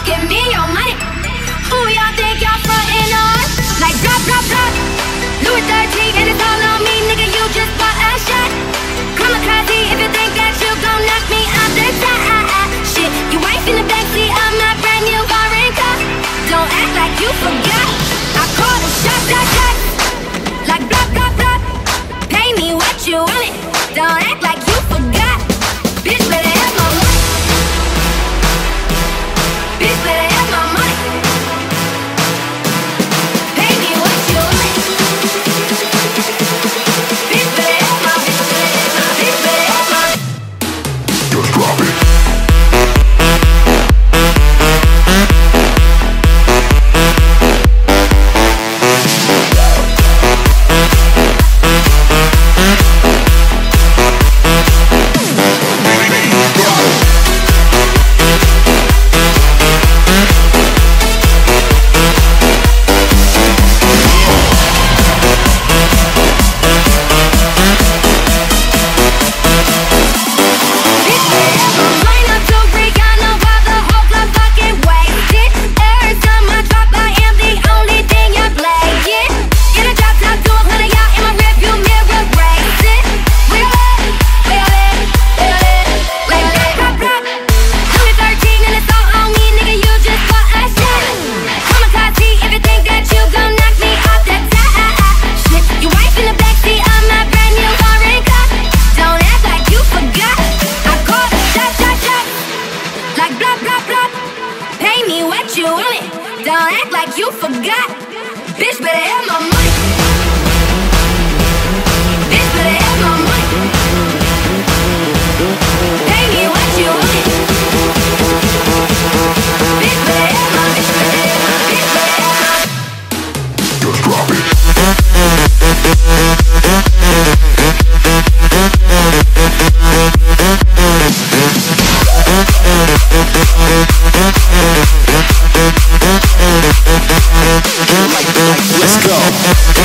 me your money. Who y'all think y'all frontin' on? Like drop, drop, drop. Louis 13 and it's all on me, nigga. You just bought a shot. Kamikaze if you think that you gon' knock me out the top. Shit, you ain't in the backseat of my brand new foreign car. Don't act like you forgot. I call the shot, shot, shot. Like blah, blah, blah. Pay me what you want it. Don't act like Don't act like you forgot. Bitch, better have my money. Bitch, better have my money. Pay me what you want it. Bitch, better have my, bitch, better have my, bitch, better. Just drop it. Let's go.